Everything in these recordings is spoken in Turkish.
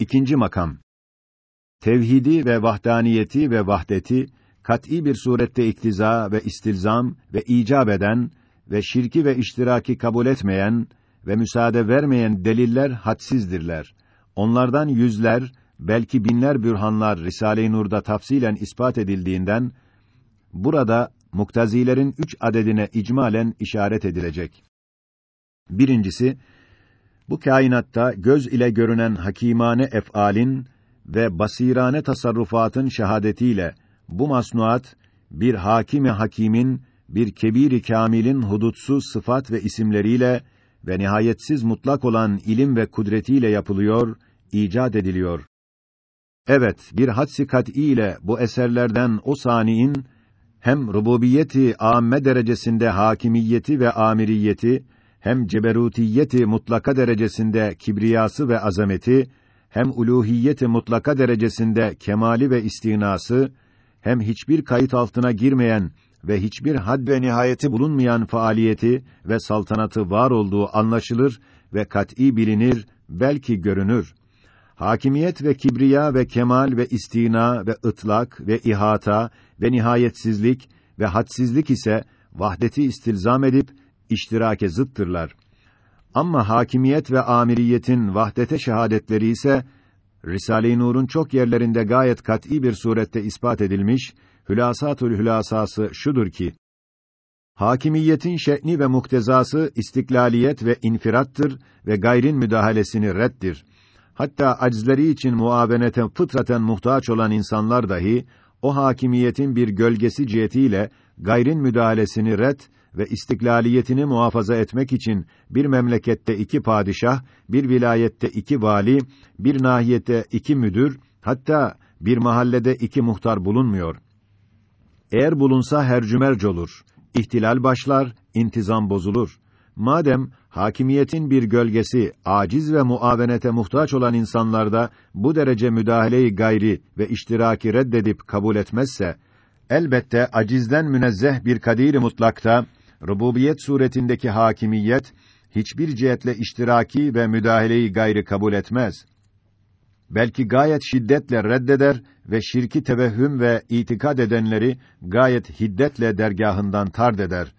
İkinci makam. Tevhidi ve vahdaniyeti ve vahdeti kat'î bir surette iktiza ve istilzam ve icap eden ve şirki ve iştiraki kabul etmeyen ve müsaade vermeyen deliller hadsizdirler. Onlardan yüzler, belki binler bürhanlar Risale-i Nur'da tafsilen ispat edildiğinden burada muktazilerin üç adedine icmalen işaret edilecek. Birincisi, bu kainatta göz ile görünen hakimane ef'alin ve basirane tasarrufatın şehadetiyle bu masnuat bir hakimi hakimin bir kebiri kamilin hudutsuz sıfat ve isimleriyle ve nihayetsiz mutlak olan ilim ve kudretiyle yapılıyor, icat ediliyor. Evet, bir hadsi kat'î ile bu eserlerden o saniin hem rububiyeti âmme derecesinde hakimiyeti ve amiriyeti hem ceberutiyeti mutlaka derecesinde kibriyası ve azameti hem uluhiyeti mutlaka derecesinde kemali ve istinası hem hiçbir kayıt altına girmeyen ve hiçbir had ve nihayeti bulunmayan faaliyeti ve saltanatı var olduğu anlaşılır ve kat'î bilinir, belki görünür. Hakimiyet ve kibriya ve kemal ve istina ve ıtlak ve ihata ve nihayetsizlik ve hadsizlik ise vahdeti istilzam edip iştirake zıttırlar. Ama hakimiyet ve amiriyetin vahdete şehadetleri ise Risale-i Nur'un çok yerlerinde gayet kat'î bir surette ispat edilmiş, hülasatül hülasası şudur ki, Hakimiyetin şe'ni ve muktezası istiklaliyet ve infirattır ve gayrin müdahalesini reddir. Hatta aczleri için muavenete fıtraten muhtaç olan insanlar dahi o hakimiyetin bir gölgesi cihetiyle gayrin müdahalesini red ve istiklaliyetini muhafaza etmek için bir memlekette iki padişah, bir vilayette iki vali, bir nahiyette iki müdür, hatta bir mahallede iki muhtar bulunmuyor. Eğer bulunsa hercümerc olur. İhtilal başlar, intizam bozulur. Madem hakimiyetin bir gölgesi aciz ve muavenete muhtaç olan insanlarda bu derece müdahaleyi gayri ve iştiraki reddedip kabul etmezse elbette acizden münezzeh bir kadiri mutlakta rububiyet suretindeki hakimiyet hiçbir cihetle iştiraki ve müdahaleyi gayri kabul etmez. Belki gayet şiddetle reddeder ve şirki tevehhüm ve itikad edenleri gayet hiddetle dergahından tard eder.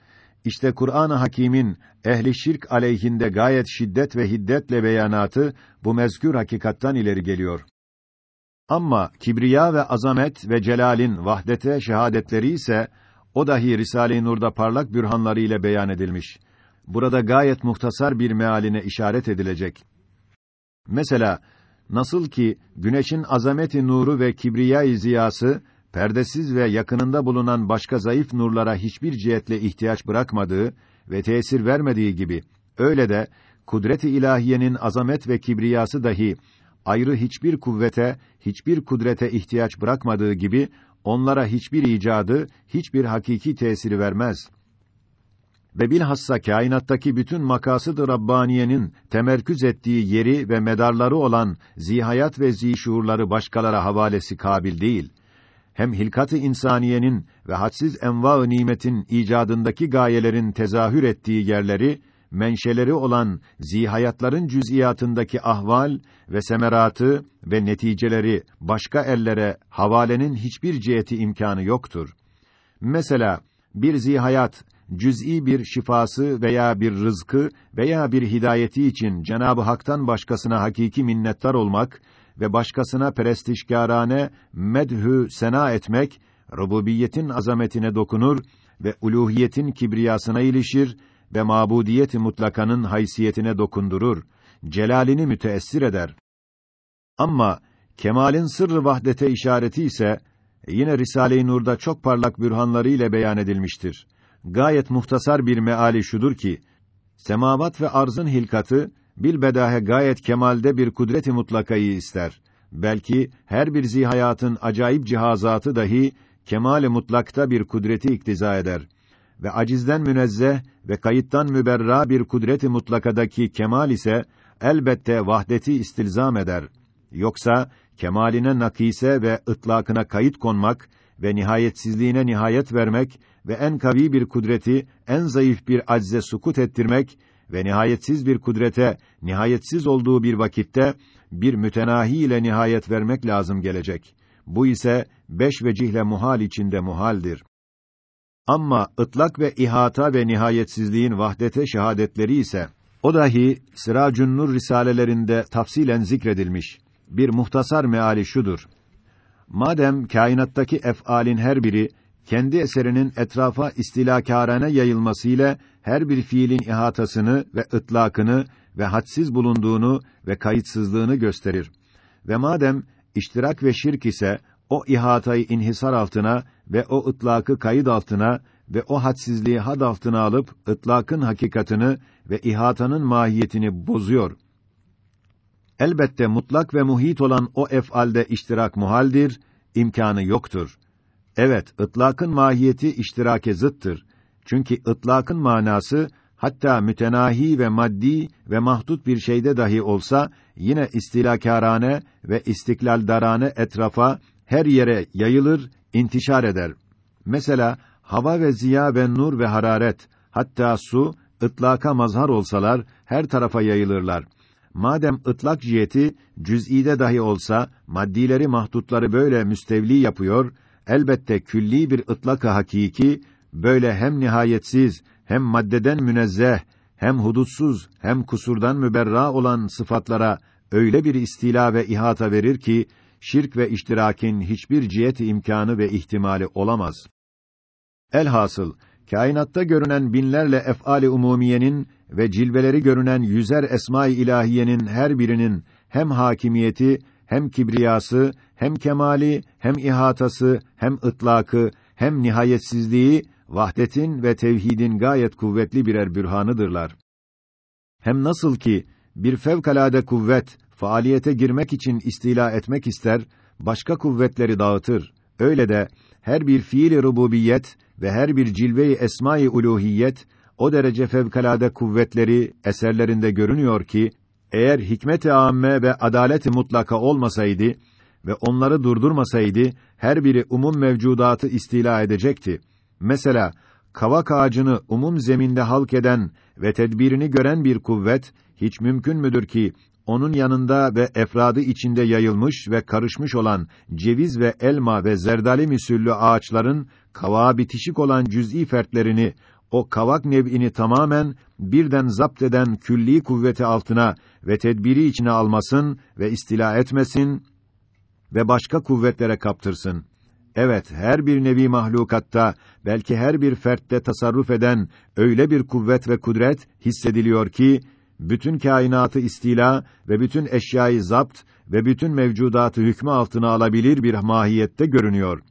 İşte Kur'an-ı Hakîm'in ehli şirk aleyhinde gayet şiddet ve hiddetle beyanatı bu mezkür hakikattan ileri geliyor. Ama kibriya ve azamet ve celalin vahdete şehadetleri ise o dahi Risale-i Nur'da parlak bürhanları ile beyan edilmiş. Burada gayet muhtasar bir mealine işaret edilecek. Mesela nasıl ki güneşin azameti nuru ve kibriya-i ziyası perdesiz ve yakınında bulunan başka zayıf nurlara hiçbir cihetle ihtiyaç bırakmadığı ve tesir vermediği gibi öyle de kudret-i ilahiyenin azamet ve kibriyası dahi ayrı hiçbir kuvvete, hiçbir kudrete ihtiyaç bırakmadığı gibi onlara hiçbir icadı, hiçbir hakiki tesiri vermez. Ve bilhassa kainattaki bütün makasıd-ı Rabbaniye'nin temerküz ettiği yeri ve medarları olan zihayat ve zişuurları başkalara havalesi kabil değil. Hem hilkat-ı insaniyenin ve hadsiz enva-ı nimetin icadındaki gayelerin tezahür ettiği yerleri menşeleri olan zihayatların cüz'iyatındaki ahval ve semeratı ve neticeleri başka ellere havalenin hiçbir ciheti imkanı yoktur. Mesela bir zihayat cüz'i bir şifası veya bir rızkı veya bir hidayeti için Cenabı Hak'tan başkasına hakiki minnettar olmak ve başkasına prestijkârane medhü sena etmek rububiyetin azametine dokunur ve uluhiyetin kibriyasına ilişir ve mabudiyet-i mutlakanın haysiyetine dokundurur, celalini müteessir eder. Ama kemalin sırrı vahdete işareti ise yine Risale-i Nur'da çok parlak bürhanları ile beyan edilmiştir. Gayet muhtasar bir meali şudur ki semavat ve arzın hilkatı bilbedahe gayet kemalde bir kudret-i mutlakayı ister. Belki her bir zihayatın acayip cihazatı dahi kemal-i mutlakta bir kudreti iktiza eder ve acizden münezzeh ve kayıttan müberra bir kudret-i mutlakadaki kemal ise elbette vahdeti istilzam eder. Yoksa kemaline nakise ve ıtlakına kayıt konmak ve nihayetsizliğine nihayet vermek ve en kavi bir kudreti en zayıf bir acze sukut ettirmek ve nihayetsiz bir kudrete nihayetsiz olduğu bir vakitte bir mütenahi ile nihayet vermek lazım gelecek. Bu ise beş vecihle muhal içinde muhaldir. Ama ıtlak ve ihata ve nihayetsizliğin vahdete şehadetleri ise o dahi Sıracun Nur risalelerinde tafsilen zikredilmiş. Bir muhtasar meali şudur. Madem kainattaki ef'alin her biri kendi eserinin etrafa istilakârane yayılmasıyla her bir fiilin ihatasını ve ıtlakını ve hadsiz bulunduğunu ve kayıtsızlığını gösterir. Ve madem iştirak ve şirk ise o ihatayı inhisar altına ve o ıtlakı kayıt altına ve o hadsizliği had altına alıp ıtlakın hakikatını ve ihatanın mahiyetini bozuyor. Elbette mutlak ve muhit olan o ef'alde iştirak muhaldir, imkanı yoktur. Evet, ıtlakın mahiyeti iştirake zıttır. Çünkü ıtlakın manası hatta mütenahi ve maddi ve mahdut bir şeyde dahi olsa yine istilakârane ve istiklaldarane etrafa her yere yayılır, intişar eder. Mesela hava ve ziya ve nur ve hararet hatta su ıtlaka mazhar olsalar her tarafa yayılırlar. Madem ıtlak ciheti cüz'ide dahi olsa maddileri mahdutları böyle müstevli yapıyor, elbette külli bir ıtlak hakiki böyle hem nihayetsiz hem maddeden münezzeh hem hudutsuz hem kusurdan müberra olan sıfatlara öyle bir istila ve ihata verir ki şirk ve iştirakin hiçbir ciheti imkanı ve ihtimali olamaz. Elhasıl kainatta görünen binlerle ef'ali umumiyenin ve cilveleri görünen yüzer esma-i ilahiyenin her birinin hem hakimiyeti, hem kibriyası, hem kemali, hem ihatası, hem ıtlakı, hem nihayetsizliği vahdetin ve tevhidin gayet kuvvetli birer bürhanıdırlar. Hem nasıl ki bir fevkalade kuvvet faaliyete girmek için istila etmek ister, başka kuvvetleri dağıtır. Öyle de her bir fiil-i rububiyet ve her bir cilve-i esma-i uluhiyet o derece fevkalade kuvvetleri eserlerinde görünüyor ki eğer hikmet-i âmme ve adalet-i mutlaka olmasaydı ve onları durdurmasaydı her biri umum mevcudatı istila edecekti. Mesela kavak ağacını umum zeminde halk eden ve tedbirini gören bir kuvvet hiç mümkün müdür ki onun yanında ve efradı içinde yayılmış ve karışmış olan ceviz ve elma ve zerdali misüllü ağaçların kavağa bitişik olan cüz'i fertlerini o kavak nev'ini tamamen birden zapt eden külli kuvveti altına ve tedbiri içine almasın ve istila etmesin ve başka kuvvetlere kaptırsın. Evet, her bir nevi mahlukatta, belki her bir fertte tasarruf eden öyle bir kuvvet ve kudret hissediliyor ki, bütün kainatı istila ve bütün eşyayı zapt ve bütün mevcudatı hükmü altına alabilir bir mahiyette görünüyor.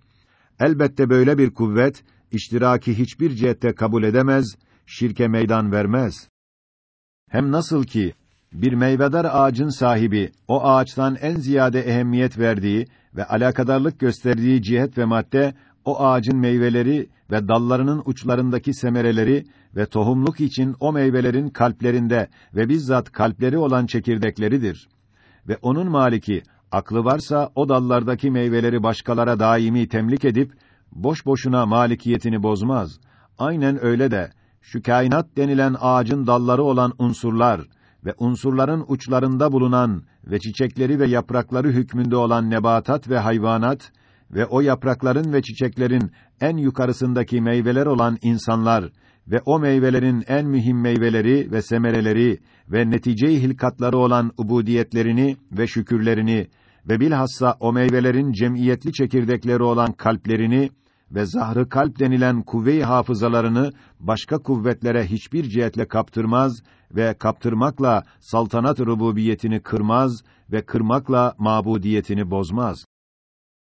Elbette böyle bir kuvvet, iştiraki hiçbir cihette kabul edemez, şirke meydan vermez. Hem nasıl ki, bir meyvedar ağacın sahibi, o ağaçtan en ziyade ehemmiyet verdiği ve alakadarlık gösterdiği cihet ve madde, o ağacın meyveleri ve dallarının uçlarındaki semereleri ve tohumluk için o meyvelerin kalplerinde ve bizzat kalpleri olan çekirdekleridir. Ve onun maliki, aklı varsa o dallardaki meyveleri başkalara daimi temlik edip, boş boşuna malikiyetini bozmaz. Aynen öyle de, şu kainat denilen ağacın dalları olan unsurlar, ve unsurların uçlarında bulunan ve çiçekleri ve yaprakları hükmünde olan nebatat ve hayvanat ve o yaprakların ve çiçeklerin en yukarısındaki meyveler olan insanlar ve o meyvelerin en mühim meyveleri ve semereleri ve netice-i hilkatları olan ubudiyetlerini ve şükürlerini ve bilhassa o meyvelerin cemiyetli çekirdekleri olan kalplerini ve zahrı kalp denilen kuvve-i hafızalarını başka kuvvetlere hiçbir cihetle kaptırmaz ve kaptırmakla saltanat rububiyetini kırmaz ve kırmakla mabudiyetini bozmaz.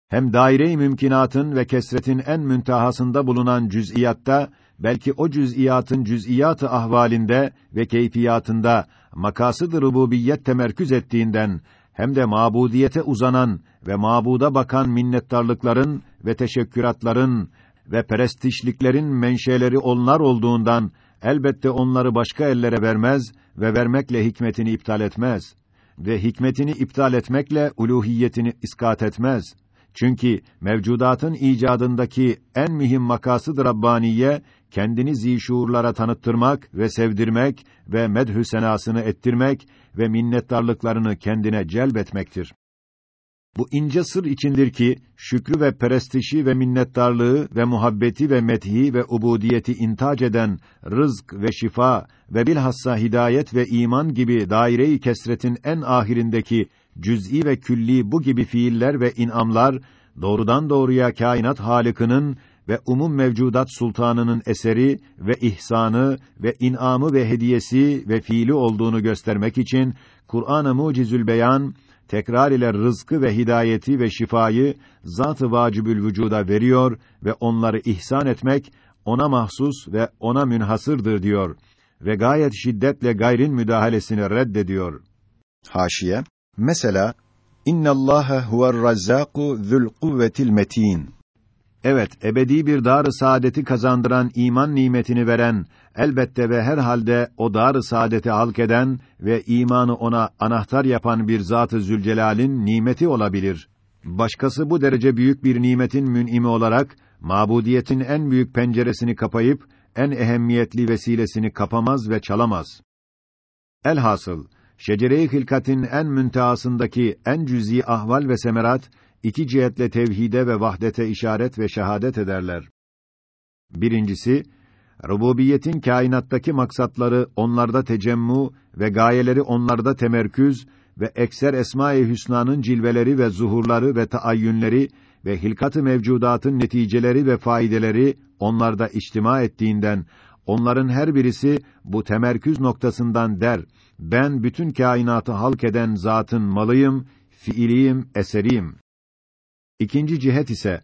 Hem daire-i mümkinatın ve kesretin en müntehasında bulunan cüz'iyatta belki o cüz'iyatın cüz'iyatı ahvalinde ve keyfiyatında makasıd-ı rububiyet temerküz ettiğinden hem de mabudiyete uzanan ve mabuda bakan minnettarlıkların ve teşekküratların ve perestişliklerin menşeleri onlar olduğundan elbette onları başka ellere vermez ve vermekle hikmetini iptal etmez ve hikmetini iptal etmekle uluhiyetini iskat etmez. Çünkü mevcudatın icadındaki en mühim makasıd Rabbaniye kendini zişuurlara tanıttırmak ve sevdirmek ve medhü senasını ettirmek ve minnettarlıklarını kendine celbetmektir. Bu ince sır içindir ki şükrü ve perestişi ve minnettarlığı ve muhabbeti ve methi ve ubudiyeti intac eden rızk ve şifa ve bilhassa hidayet ve iman gibi daire-i kesretin en ahirindeki cüz'i ve külli bu gibi fiiller ve inamlar doğrudan doğruya kainat halikinin ve umum mevcudat sultanının eseri ve ihsanı ve inamı ve hediyesi ve fiili olduğunu göstermek için Kur'an-ı Mucizül Beyan tekrar ile rızkı ve hidayeti ve şifayı zat-ı vacibül vücuda veriyor ve onları ihsan etmek ona mahsus ve ona münhasırdır diyor ve gayet şiddetle gayrin müdahalesini reddediyor. Haşiye Mesela İnnallâhe huver-razzâku zul kuvvetil metin. Evet, ebedi bir dar-ı saadeti kazandıran iman nimetini veren, elbette ve her halde o dar-ı saadeti halk eden ve imanı ona anahtar yapan bir Zat-ı Zülcelal'in nimeti olabilir. Başkası bu derece büyük bir nimetin mün'imi olarak mabudiyetin en büyük penceresini kapayıp en ehemmiyetli vesilesini kapamaz ve çalamaz. Elhasıl şecere-i hilkatin en müntehasındaki en cüz'i ahval ve semerat iki cihetle tevhide ve vahdete işaret ve şehadet ederler. Birincisi, rububiyetin kainattaki maksatları onlarda tecemmu ve gayeleri onlarda temerküz ve ekser esma-i hüsnanın cilveleri ve zuhurları ve taayyünleri ve hilkat-ı mevcudatın neticeleri ve faydeleri onlarda içtima ettiğinden onların her birisi bu temerküz noktasından der ben bütün kainatı halk eden zatın malıyım, fiiliyim, eseriyim. İkinci cihet ise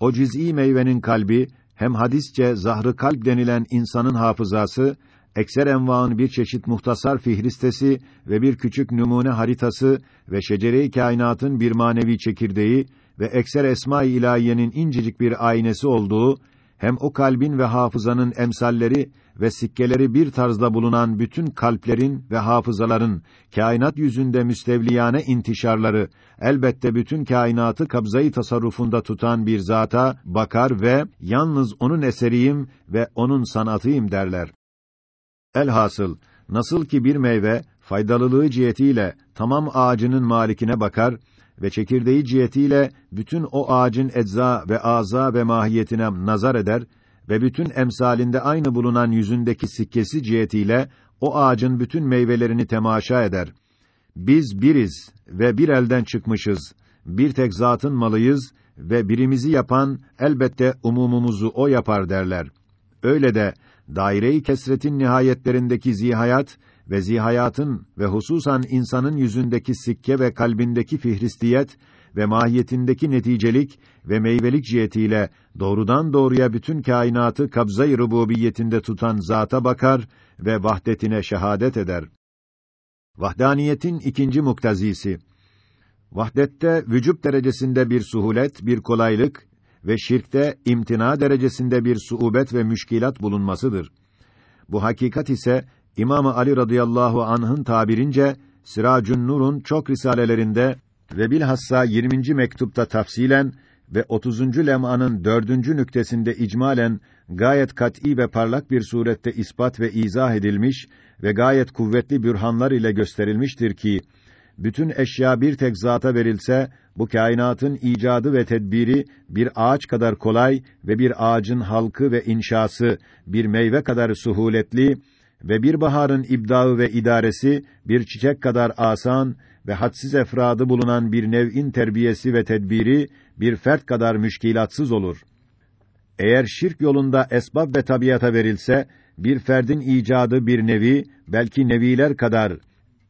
o cüz'i meyvenin kalbi hem hadisçe zahrı kalp denilen insanın hafızası ekser envaın bir çeşit muhtasar fihristesi ve bir küçük numune haritası ve şecere-i kainatın bir manevi çekirdeği ve ekser esma-i ilahiyenin incecik bir aynesi olduğu hem o kalbin ve hafızanın emsalleri ve sikkeleri bir tarzda bulunan bütün kalplerin ve hafızaların kainat yüzünde müstevliyane intişarları elbette bütün kainatı kabzayı tasarrufunda tutan bir zata bakar ve yalnız onun eseriyim ve onun sanatıyım derler. Elhasıl nasıl ki bir meyve faydalılığı cihetiyle tamam ağacının malikine bakar ve çekirdeği cihetiyle bütün o ağacın ecza ve aza ve mahiyetine nazar eder ve bütün emsalinde aynı bulunan yüzündeki sikkesi cihetiyle o ağacın bütün meyvelerini temaşa eder. Biz biriz ve bir elden çıkmışız. Bir tek zatın malıyız ve birimizi yapan elbette umumumuzu o yapar derler. Öyle de daire-i kesretin nihayetlerindeki zihayat ve zihayatın ve hususan insanın yüzündeki sikke ve kalbindeki fihristiyet ve mahiyetindeki neticelik ve meyvelik cihetiyle doğrudan doğruya bütün kainatı kabza-i rububiyetinde tutan zata bakar ve vahdetine şehadet eder. Vahdaniyetin ikinci muktazisi Vahdette vücub derecesinde bir suhulet, bir kolaylık ve şirkte imtina derecesinde bir suubet ve müşkilat bulunmasıdır. Bu hakikat ise İmam Ali radıyallahu anh'ın tabirince Siracun Nur'un çok risalelerinde ve bilhassa 20. mektupta tafsilen ve 30. lem'anın 4. nüktesinde icmalen gayet kat'î ve parlak bir surette ispat ve izah edilmiş ve gayet kuvvetli bürhanlar ile gösterilmiştir ki bütün eşya bir tek zata verilse bu kainatın icadı ve tedbiri bir ağaç kadar kolay ve bir ağacın halkı ve inşası bir meyve kadar suhuletli ve bir baharın ibdağı ve idaresi bir çiçek kadar asan ve hadsiz efradı bulunan bir nev'in terbiyesi ve tedbiri bir fert kadar müşkilatsız olur. Eğer şirk yolunda esbab ve tabiata verilse bir ferdin icadı bir nevi belki neviler kadar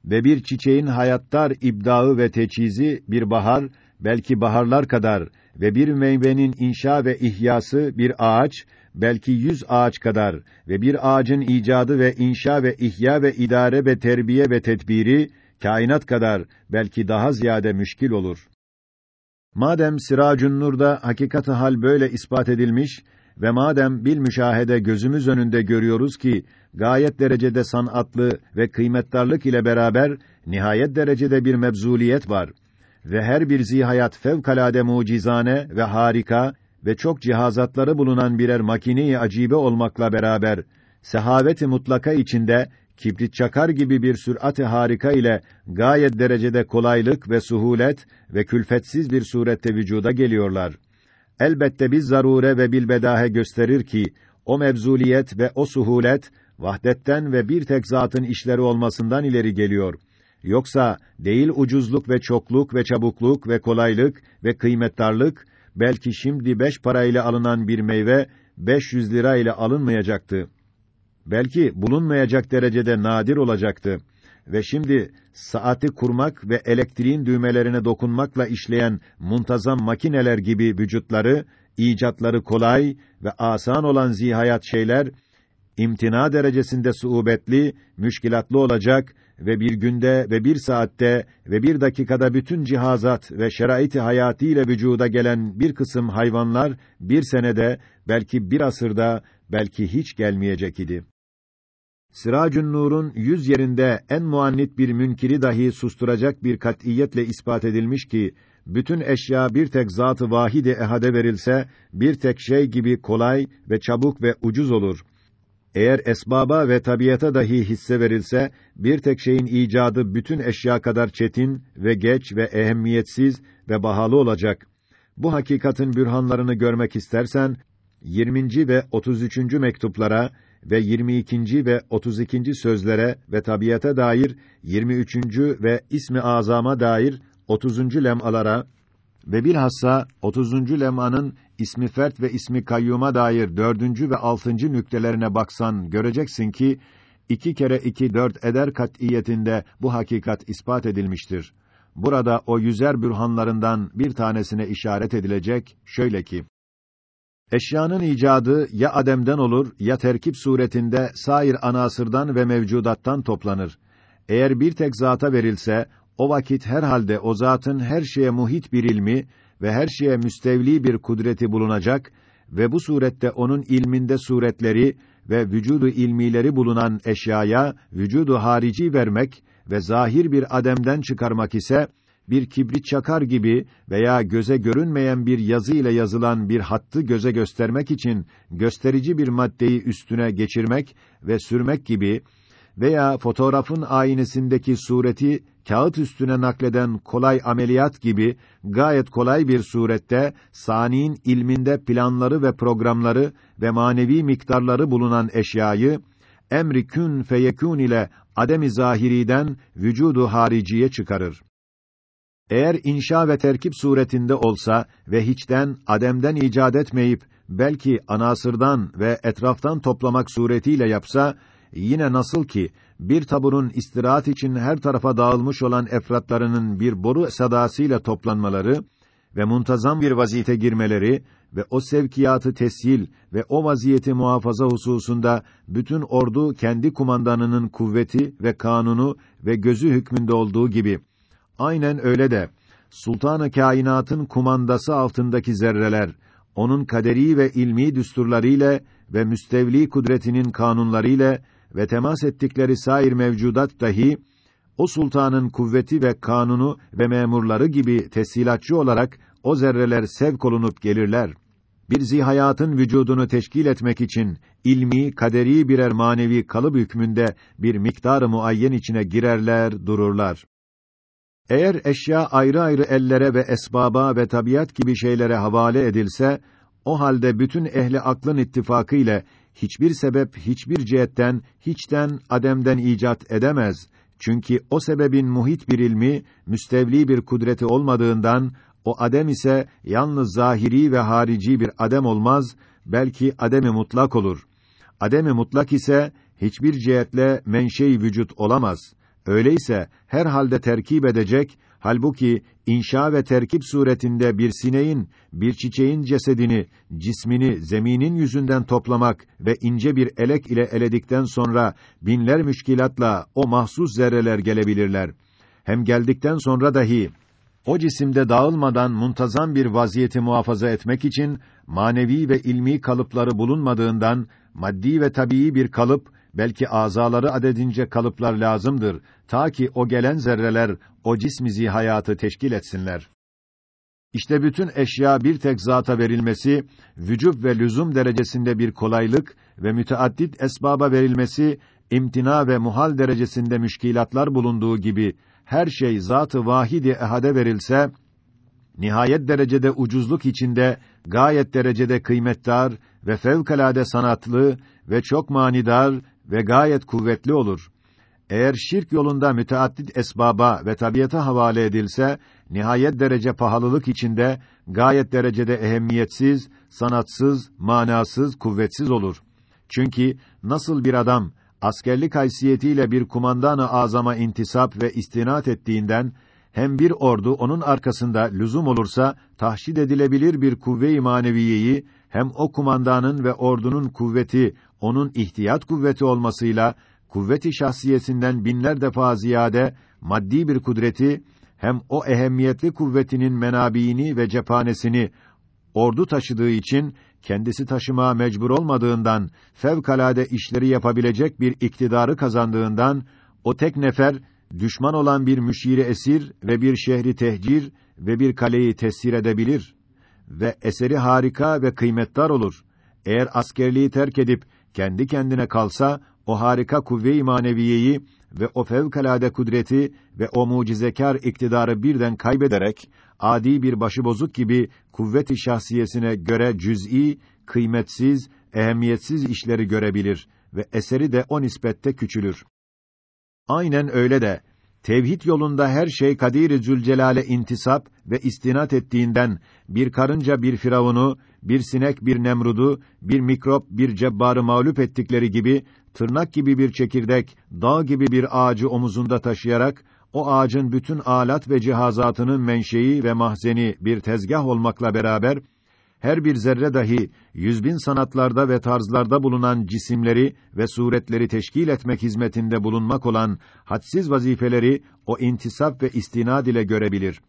ve bir çiçeğin hayattar ibdağı ve teçhizi bir bahar belki baharlar kadar ve bir meyvenin inşa ve ihyası bir ağaç belki yüz ağaç kadar ve bir ağacın icadı ve inşa ve ihya ve idare ve terbiye ve tedbiri kainat kadar belki daha ziyade müşkil olur. Madem Siracun Nur'da hakikati hal böyle ispat edilmiş ve madem bil müşahede gözümüz önünde görüyoruz ki gayet derecede sanatlı ve kıymetdarlık ile beraber nihayet derecede bir mebzuliyet var ve her bir zihayat fevkalade mucizane ve harika ve çok cihazatları bulunan birer makineyi acibe olmakla beraber sehaveti mutlaka içinde kibrit çakar gibi bir sürat-i harika ile gayet derecede kolaylık ve suhulet ve külfetsiz bir surette vücuda geliyorlar. Elbette biz zarure ve bilbedahe gösterir ki o mevzuliyet ve o suhulet vahdetten ve bir tek zatın işleri olmasından ileri geliyor. Yoksa değil ucuzluk ve çokluk ve çabukluk ve kolaylık ve kıymetdarlık belki şimdi beş parayla alınan bir meyve 500 lira ile alınmayacaktı. Belki bulunmayacak derecede nadir olacaktı. Ve şimdi saati kurmak ve elektriğin düğmelerine dokunmakla işleyen muntazam makineler gibi vücutları, icatları kolay ve asan olan zihayat şeyler imtina derecesinde suubetli, müşkilatlı olacak ve bir günde ve bir saatte ve bir dakikada bütün cihazat ve şerait-i hayatı ile vücuda gelen bir kısım hayvanlar bir senede, belki bir asırda, belki hiç gelmeyecek idi. Siracün Nur'un yüz yerinde en muannit bir münkiri dahi susturacak bir katiyetle ispat edilmiş ki, bütün eşya bir tek zatı vahide ehade verilse, bir tek şey gibi kolay ve çabuk ve ucuz olur. Eğer esbaba ve tabiata dahi hisse verilse, bir tek şeyin icadı bütün eşya kadar çetin ve geç ve ehemmiyetsiz ve bahalı olacak. Bu hakikatin bürhanlarını görmek istersen, 20. ve 33. mektuplara ve 22. ve 32. sözlere ve tabiata dair 23. ve ismi azama dair 30. lemalara ve bilhassa 30. lemanın ismi fert ve ismi kayyuma dair 4. ve 6. nüktelerine baksan göreceksin ki iki kere iki dört eder kat'iyetinde bu hakikat ispat edilmiştir. Burada o yüzer bürhanlarından bir tanesine işaret edilecek şöyle ki Eşyanın icadı ya ademden olur ya terkip suretinde sair anasırdan ve mevcudattan toplanır. Eğer bir tek zata verilse o vakit herhalde o zatın her şeye muhit bir ilmi ve her şeye müstevli bir kudreti bulunacak ve bu surette onun ilminde suretleri ve vücudu ilmileri bulunan eşyaya vücudu harici vermek ve zahir bir ademden çıkarmak ise bir kibrit çakar gibi veya göze görünmeyen bir yazı ile yazılan bir hattı göze göstermek için gösterici bir maddeyi üstüne geçirmek ve sürmek gibi veya fotoğrafın aynesindeki sureti kağıt üstüne nakleden kolay ameliyat gibi gayet kolay bir surette saniin ilminde planları ve programları ve manevi miktarları bulunan eşyayı emri kün feyekûn ile ademi zahiriden vücudu hariciye çıkarır. Eğer inşa ve terkip suretinde olsa ve hiçten, ademden icat etmeyip, belki anasırdan ve etraftan toplamak suretiyle yapsa, yine nasıl ki, bir taburun istirahat için her tarafa dağılmış olan efratlarının bir boru sadasıyla toplanmaları ve muntazam bir vaziyete girmeleri ve o sevkiyatı tesyil ve o vaziyeti muhafaza hususunda bütün ordu kendi kumandanının kuvveti ve kanunu ve gözü hükmünde olduğu gibi Aynen öyle de Sultanı Kainat'ın kumandası altındaki zerreler onun kaderi ve ilmi düsturlarıyla ve müstevli kudretinin kanunlarıyla ve temas ettikleri sair mevcudat dahi o sultanın kuvveti ve kanunu ve memurları gibi teshilatçı olarak o zerreler sevk olunup gelirler. Bir zihayatın vücudunu teşkil etmek için ilmi, kaderi birer manevi kalıp hükmünde bir miktarı muayyen içine girerler, dururlar. Eğer eşya ayrı ayrı ellere ve esbaba ve tabiat gibi şeylere havale edilse, o halde bütün ehli aklın ittifakı ile hiçbir sebep hiçbir cihetten hiçten ademden icat edemez. Çünkü o sebebin muhit bir ilmi, müstevli bir kudreti olmadığından o adem ise yalnız zahiri ve harici bir adem olmaz, belki ademi mutlak olur. Ademi mutlak ise hiçbir cihetle menşei vücut olamaz. Öyleyse her halde terkip edecek, halbuki inşa ve terkip suretinde bir sineğin, bir çiçeğin cesedini, cismini zeminin yüzünden toplamak ve ince bir elek ile eledikten sonra binler müşkilatla o mahsus zerreler gelebilirler. Hem geldikten sonra dahi o cisimde dağılmadan muntazam bir vaziyeti muhafaza etmek için manevi ve ilmi kalıpları bulunmadığından maddi ve tabii bir kalıp belki azaları adedince kalıplar lazımdır ta ki o gelen zerreler o cismizi hayatı teşkil etsinler. İşte bütün eşya bir tek zata verilmesi, vücub ve lüzum derecesinde bir kolaylık ve müteaddit esbaba verilmesi, imtina ve muhal derecesinde müşkilatlar bulunduğu gibi her şey zatı vahidi ehade verilse, nihayet derecede ucuzluk içinde, gayet derecede kıymetdar ve fevkalade sanatlı ve çok manidar ve gayet kuvvetli olur. Eğer şirk yolunda müteaddit esbaba ve tabiata havale edilse, nihayet derece pahalılık içinde, gayet derecede ehemmiyetsiz, sanatsız, manasız, kuvvetsiz olur. Çünkü nasıl bir adam askerlik haysiyetiyle bir kumandanı azama intisap ve istinat ettiğinden hem bir ordu onun arkasında lüzum olursa tahşid edilebilir bir kuvve-i maneviyeyi hem o kumandanın ve ordunun kuvveti onun ihtiyat kuvveti olmasıyla kuvveti şahsiyesinden binler defa ziyade maddi bir kudreti hem o ehemmiyetli kuvvetinin menabiini ve cephanesini ordu taşıdığı için kendisi taşımaya mecbur olmadığından fevkalade işleri yapabilecek bir iktidarı kazandığından o tek nefer düşman olan bir müşiri esir ve bir şehri tehcir ve bir kaleyi tesir edebilir ve eseri harika ve kıymetdar olur. Eğer askerliği terk edip kendi kendine kalsa o harika kuvve-i maneviyeyi ve o fevkalade kudreti ve o mucizekar iktidarı birden kaybederek adi bir başıbozuk gibi kuvvet-i şahsiyesine göre cüz'i, kıymetsiz, ehemmiyetsiz işleri görebilir ve eseri de o nispette küçülür. Aynen öyle de tevhid yolunda her şey Kadir-i Zülcelal'e intisap ve istinat ettiğinden bir karınca bir firavunu, bir sinek bir nemrudu, bir mikrop bir cebbarı mağlup ettikleri gibi tırnak gibi bir çekirdek, dağ gibi bir ağacı omuzunda taşıyarak o ağacın bütün alat ve cihazatının menşei ve mahzeni bir tezgah olmakla beraber her bir zerre dahi yüzbin sanatlarda ve tarzlarda bulunan cisimleri ve suretleri teşkil etmek hizmetinde bulunmak olan hadsiz vazifeleri o intisap ve istinad ile görebilir.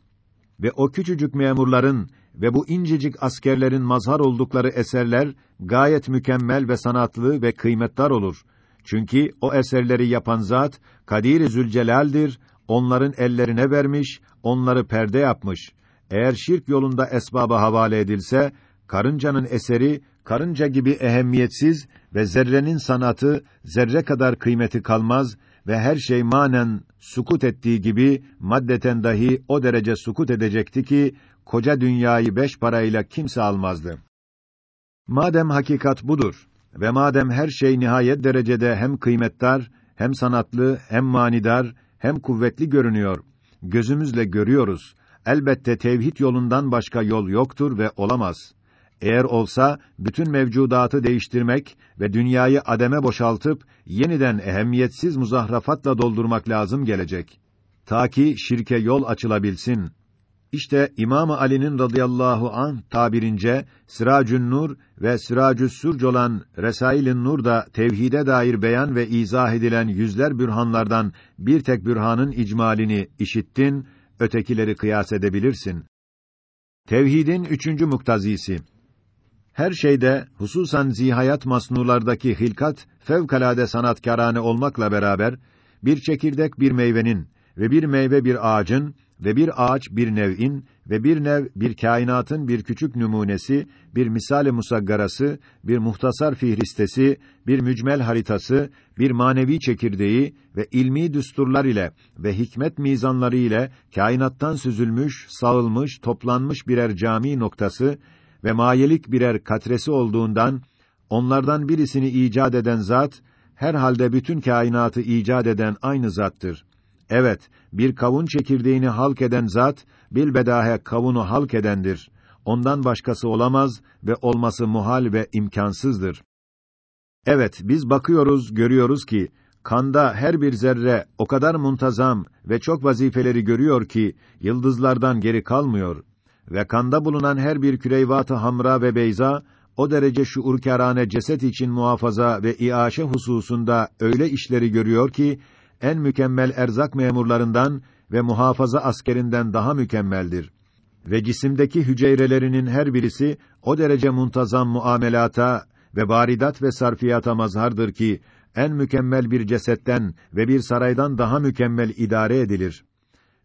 Ve o küçücük memurların ve bu incecik askerlerin mazhar oldukları eserler gayet mükemmel ve sanatlı ve kıymetdar olur. Çünkü o eserleri yapan zat Kadir-i Zülcelal'dir, onların ellerine vermiş, onları perde yapmış. Eğer şirk yolunda esbaba havale edilse, karıncanın eseri karınca gibi ehemmiyetsiz ve zerrenin sanatı zerre kadar kıymeti kalmaz ve her şey manen sukut ettiği gibi maddeten dahi o derece sukut edecekti ki koca dünyayı beş parayla kimse almazdı. Madem hakikat budur ve madem her şey nihayet derecede hem kıymetdar, hem sanatlı, hem manidar, hem kuvvetli görünüyor, gözümüzle görüyoruz. Elbette tevhid yolundan başka yol yoktur ve olamaz. Eğer olsa bütün mevcudatı değiştirmek ve dünyayı ademe boşaltıp yeniden ehemmiyetsiz muzahrafatla doldurmak lazım gelecek. Ta ki şirke yol açılabilsin. İşte İmam Ali'nin radıyallahu an tabirince Siracün Nur ve Siracü's Surc olan Resail'in Nur da tevhide dair beyan ve izah edilen yüzler bürhanlardan bir tek bürhanın icmalini işittin, ötekileri kıyas edebilirsin. Tevhidin üçüncü muktazisi her şeyde, hususan zihayat masnulardaki hilkat, fevkalade sanatkârane olmakla beraber, bir çekirdek bir meyvenin ve bir meyve bir ağacın ve bir ağaç bir nev'in ve bir nev bir kainatın bir küçük numunesi, bir misale musaggarası, bir muhtasar fihristesi, bir mücmel haritası, bir manevi çekirdeği ve ilmi düsturlar ile ve hikmet mizanları ile kainattan süzülmüş, sağılmış, toplanmış birer cami noktası ve mayelik birer katresi olduğundan onlardan birisini icat eden zat herhalde bütün kainatı icat eden aynı zattır. Evet, bir kavun çekirdeğini halk eden zat bilbedahe kavunu halk edendir. Ondan başkası olamaz ve olması muhal ve imkansızdır. Evet, biz bakıyoruz, görüyoruz ki kanda her bir zerre o kadar muntazam ve çok vazifeleri görüyor ki yıldızlardan geri kalmıyor ve kanda bulunan her bir küreyvat-ı hamra ve beyza o derece şuurkârane ceset için muhafaza ve iaşe hususunda öyle işleri görüyor ki en mükemmel erzak memurlarından ve muhafaza askerinden daha mükemmeldir. Ve cisimdeki hücrelerinin her birisi o derece muntazam muamelata ve baridat ve sarfiyata mazhardır ki en mükemmel bir cesetten ve bir saraydan daha mükemmel idare edilir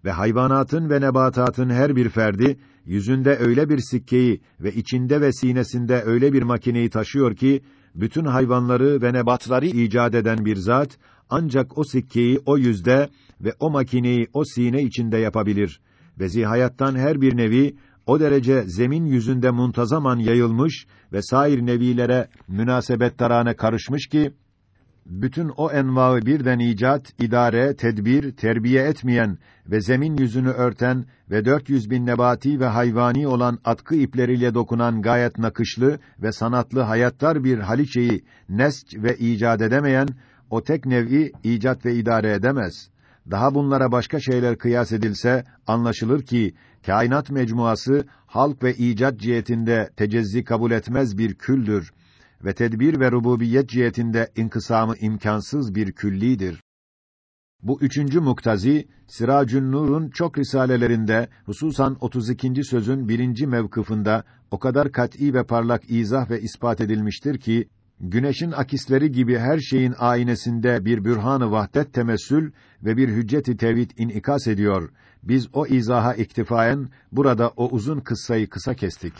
ve hayvanatın ve nebatatın her bir ferdi yüzünde öyle bir sikkeyi ve içinde ve sinesinde öyle bir makineyi taşıyor ki bütün hayvanları ve nebatları icat eden bir zat ancak o sikkeyi o yüzde ve o makineyi o sine içinde yapabilir. Ve zihayattan her bir nevi o derece zemin yüzünde muntazaman yayılmış ve sair nevilere münasebettarane karışmış ki bütün o envaı birden icat, idare, tedbir, terbiye etmeyen ve zemin yüzünü örten ve 400 bin nebati ve hayvani olan atkı ipleriyle dokunan gayet nakışlı ve sanatlı hayattar bir haliçeyi nesç ve icat edemeyen o tek nevi icat ve idare edemez. Daha bunlara başka şeyler kıyas edilse anlaşılır ki kainat mecmuası halk ve icat cihetinde tecezzi kabul etmez bir küldür ve tedbir ve rububiyet cihetinde inkısamı imkansız bir küllidir. Bu üçüncü muktazi, Siracün Nur'un çok risalelerinde, hususan 32. sözün birinci mevkıfında o kadar kat'î ve parlak izah ve ispat edilmiştir ki, güneşin akisleri gibi her şeyin aynesinde bir bürhan-ı vahdet temessül ve bir hücceti tevhid inikas ediyor. Biz o izaha iktifaen burada o uzun kıssayı kısa kestik.